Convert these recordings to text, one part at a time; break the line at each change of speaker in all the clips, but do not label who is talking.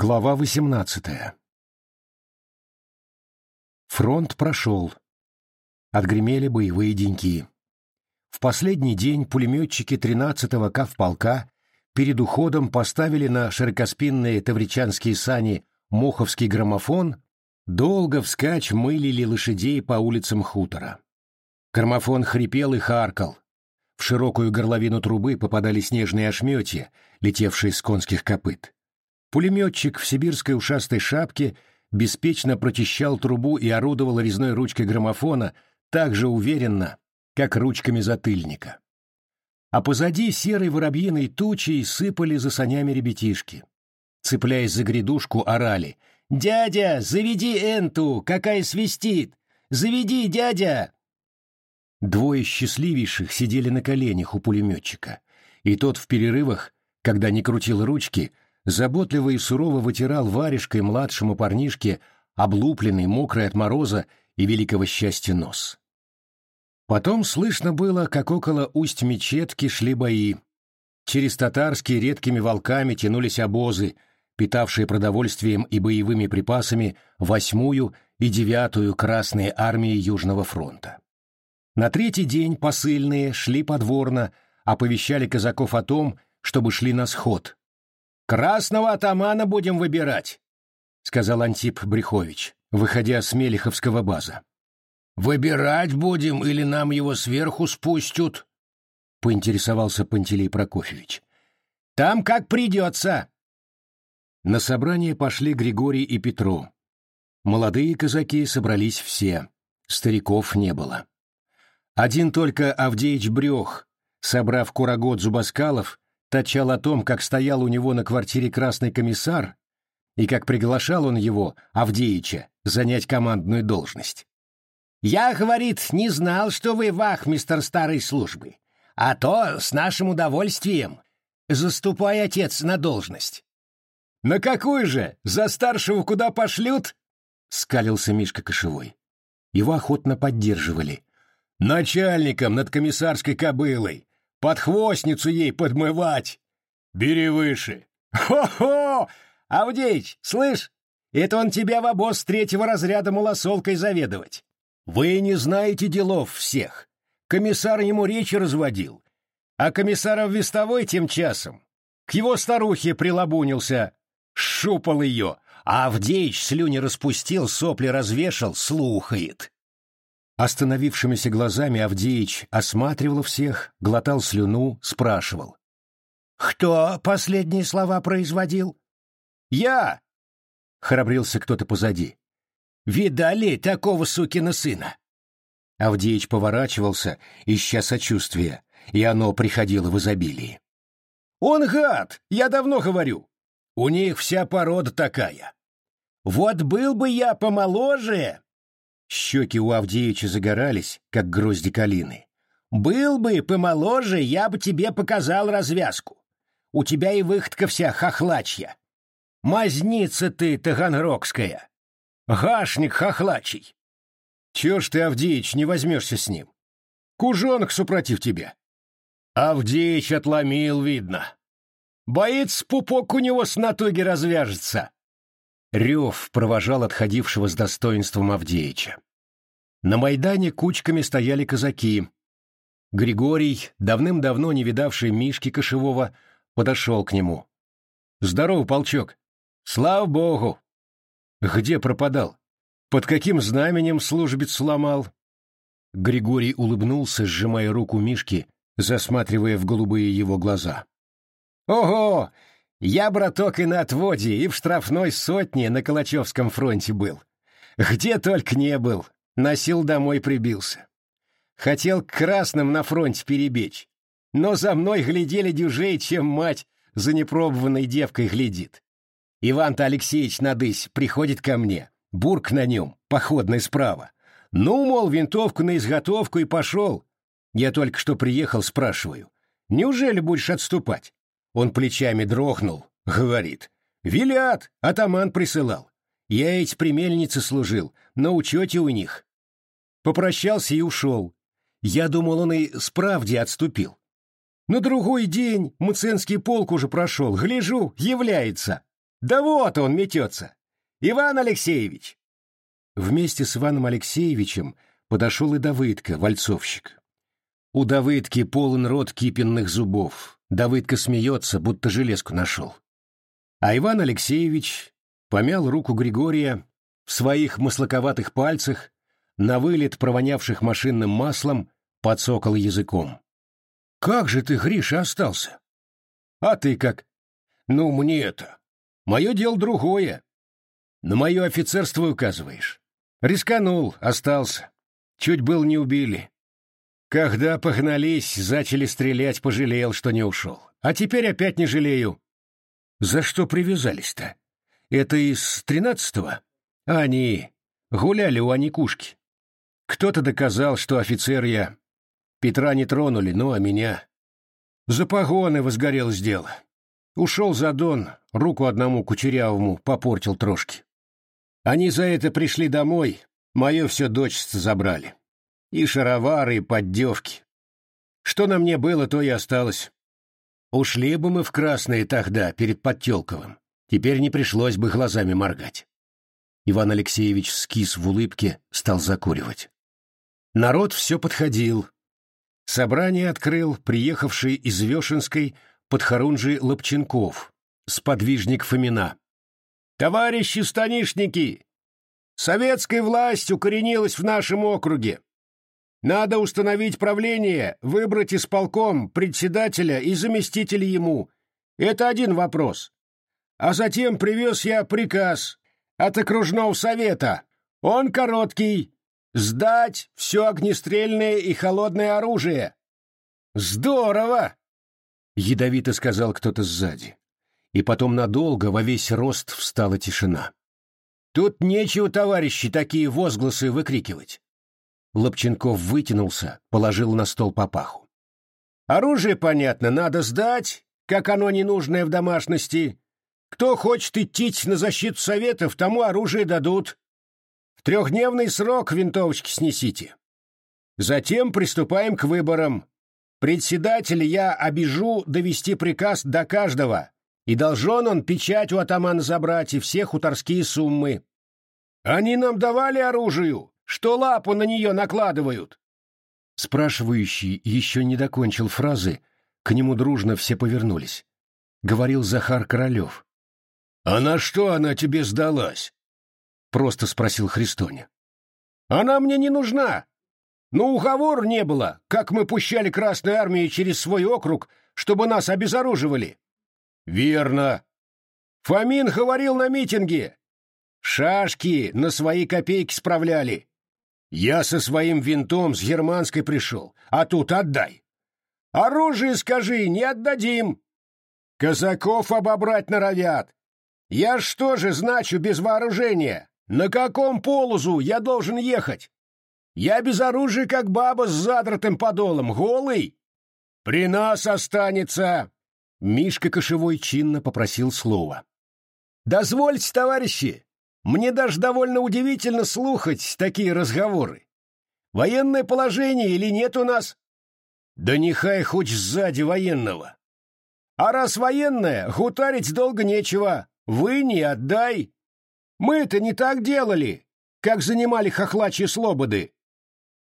Глава 18 Фронт прошел. Отгремели боевые деньки. В последний день пулеметчики 13-го кавполка перед уходом поставили на широкоспинные тавричанские сани моховский граммофон, долго вскачь мылили лошадей по улицам хутора. Граммофон хрипел и харкал. В широкую горловину трубы попадали снежные ошметья, летевшие с конских копыт. Пулеметчик в сибирской ушастой шапке беспечно прочищал трубу и орудовал резной ручкой граммофона так же уверенно, как ручками затыльника. А позади серой воробьиной тучей сыпали за санями ребятишки. Цепляясь за грядушку, орали. «Дядя, заведи энту, какая свистит! Заведи, дядя!» Двое счастливейших сидели на коленях у пулеметчика, и тот в перерывах, когда не крутил ручки, заботливо и сурово вытирал варежкой младшему парнишке облупленный, мокрый от мороза и великого счастья нос. Потом слышно было, как около усть мечетки шли бои. Через татарские редкими волками тянулись обозы, питавшие продовольствием и боевыми припасами восьмую и девятую Красные армии Южного фронта. На третий день посыльные шли подворно, оповещали казаков о том, чтобы шли на сход, «Красного атамана будем выбирать», — сказал Антип Брехович, выходя с Мелиховского база. «Выбирать будем или нам его сверху спустят?» — поинтересовался Пантелей Прокофьевич. «Там как придется». На собрание пошли Григорий и Петро. Молодые казаки собрались все, стариков не было. Один только Авдеич Брех, собрав курагод зубоскалов, точал о том, как стоял у него на квартире красный комиссар и как приглашал он его, Авдеича, занять командную должность. «Я, — говорит, — не знал, что вы вахмистер старой службы, а то с нашим удовольствием. Заступай, отец, на должность». «На какую же? За старшего куда пошлют?» — скалился Мишка Кошевой. Его охотно поддерживали. «Начальником над комиссарской кобылой подхвостницу ей подмывать. Бери выше. Хо-хо! Авдеич, слышь, это он тебя в обоз третьего разряда малосолкой заведовать. Вы не знаете делов всех. Комиссар ему речи разводил. А комиссаров вестовой тем часом к его старухе прилабунился, шупал ее, а Авдеич слюни распустил, сопли развешал, слухает. Остановившимися глазами Авдеич осматривал всех, глотал слюну, спрашивал. «Кто последние слова производил?» «Я!» — храбрился кто-то позади. «Видали такого сукина сына?» Авдеич поворачивался, ища сочувствия, и оно приходило в изобилии. «Он гад! Я давно говорю! У них вся порода такая! Вот был бы я помоложе, Щеки у Авдеича загорались, как грозди калины. «Был бы помоложе, я бы тебе показал развязку. У тебя и выходка вся хохлачья. Мазница ты таганрогская. Гашник хохлачий. Чего ж ты, Авдеич, не возьмешься с ним? Кужонок супротив тебя». Авдеич отломил, видно. Боится, пупок у него с натуги развяжется. Рев провожал отходившего с достоинством Авдеича. На Майдане кучками стояли казаки. Григорий, давным-давно не видавший Мишки Кошевого, подошел к нему. «Здорово, полчок! Слава богу!» «Где пропадал? Под каким знаменем службец сломал?» Григорий улыбнулся, сжимая руку Мишки, засматривая в голубые его глаза. «Ого! Я, браток, и на отводе, и в штрафной сотне на Калачевском фронте был. Где только не был, носил домой прибился. Хотел к красным на фронте перебечь, но за мной глядели дюжей, чем мать за непробованной девкой глядит. Иван-то Алексеевич надысь приходит ко мне, бурк на нем, походный справа. Ну, мол, винтовку на изготовку и пошел. Я только что приехал, спрашиваю. Неужели будешь отступать? Он плечами дрогнул, говорит. «Велят, атаман присылал. Я эти при мельнице служил, на учете у них». Попрощался и ушел. Я думал, он и справде отступил. На другой день Муценский полк уже прошел, гляжу, является. Да вот он метется! Иван Алексеевич!» Вместе с Иваном Алексеевичем подошел и Давыдка, вальцовщик. У Давыдки полон рот кипенных зубов. Давыдка смеется, будто железку нашел. А Иван Алексеевич помял руку Григория в своих маслаковатых пальцах, на вылет провонявших машинным маслом, подсокал языком. «Как же ты, Гриша, остался?» «А ты как?» «Ну, мне это. Мое дело другое. На мое офицерство указываешь. Рисканул, остался. Чуть был не убили. Когда погнались, зачали стрелять, пожалел, что не ушел. А теперь опять не жалею. За что привязались-то? Это из тринадцатого? Они гуляли у Аникушки. Кто-то доказал, что офицер я. Петра не тронули, ну а меня. За погоны возгорелось дело. Ушел за Дон, руку одному кучерявому попортил трошки. Они за это пришли домой, мое все дочество забрали. И шаровары, и поддевки. Что на мне было, то и осталось. Ушли бы мы в красные тогда, перед Подтелковым. Теперь не пришлось бы глазами моргать. Иван Алексеевич скис в улыбке, стал закуривать. Народ все подходил. Собрание открыл приехавший из Вешенской подхорунжий Лобченков, сподвижник Фомина. «Товарищи станишники! Советская власть укоренилась в нашем округе. Надо установить правление, выбрать исполком, председателя и заместителя ему. Это один вопрос. А затем привез я приказ от окружного совета. Он короткий. Сдать все огнестрельное и холодное оружие. Здорово! Ядовито сказал кто-то сзади. И потом надолго во весь рост встала тишина. Тут нечего, товарищи, такие возгласы выкрикивать. Лобченков вытянулся, положил на стол папаху. «Оружие, понятно, надо сдать, как оно ненужное в домашности. Кто хочет идти на защиту Советов, тому оружие дадут. В трехдневный срок винтовочки снесите. Затем приступаем к выборам. Председателя я обижу довести приказ до каждого, и должен он печать у атамана забрать и все хуторские суммы. Они нам давали оружию, что лапу на нее накладывают?» Спрашивающий еще не докончил фразы, к нему дружно все повернулись. Говорил Захар Королев. «А на что она тебе сдалась?» Просто спросил Христоня. «Она мне не нужна. Но уговор не было, как мы пущали Красную Армию через свой округ, чтобы нас обезоруживали». «Верно. Фомин говорил на митинге. Шашки на свои копейки справляли. Я со своим винтом с германской пришел, а тут отдай. Оружие, скажи, не отдадим. Казаков обобрать норовят. Я что же значу без вооружения? На каком полозу я должен ехать? Я без оружия, как баба с задратым подолом, голый. При нас останется. Мишка Кошевой чинно попросил слова. «Дозвольте, товарищи, мне даже довольно удивительно слухать такие разговоры. Военное положение или нет у нас? Да нехай хоть сзади военного. А раз военное, гутарить долго нечего. Вы не отдай. Мы-то не так делали, как занимали хохлачьи слободы.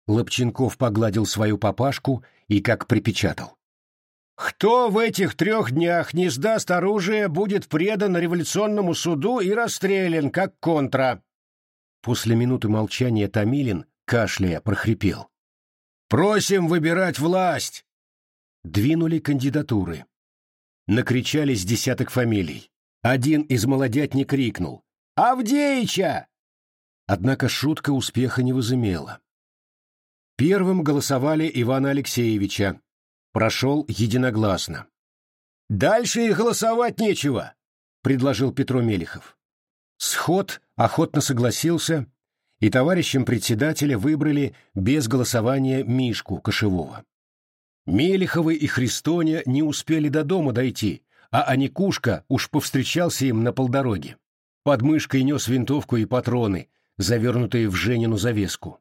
Лобченков погладил свою папашку и как припечатал. Кто в этих трех днях не сдаст оружие, будет предан революционному суду и расстрелян, как контра. После минуты молчания Томилин, кашляя, прохрипел. «Просим выбирать власть!» Двинули кандидатуры. Накричались десяток фамилий. Один из молодят не крикнул. «Авдеича!» Однако шутка успеха не возымела. Первым голосовали Ивана Алексеевича, прошел единогласно. «Дальше и голосовать нечего», — предложил Петро Мелехов. Сход охотно согласился, и товарищем председателя выбрали без голосования Мишку Кошевого. Мелеховы и Христоня не успели до дома дойти, а Аникушка уж повстречался им на полдороге. Под мышкой нес винтовку и патроны, завернутые в Женину завеску.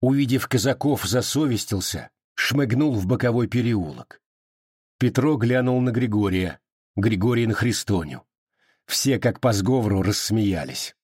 Увидев казаков, засовестился, шмыгнул в боковой переулок. Петро глянул на Григория, Григорий на Христоню. Все, как по сговору, рассмеялись.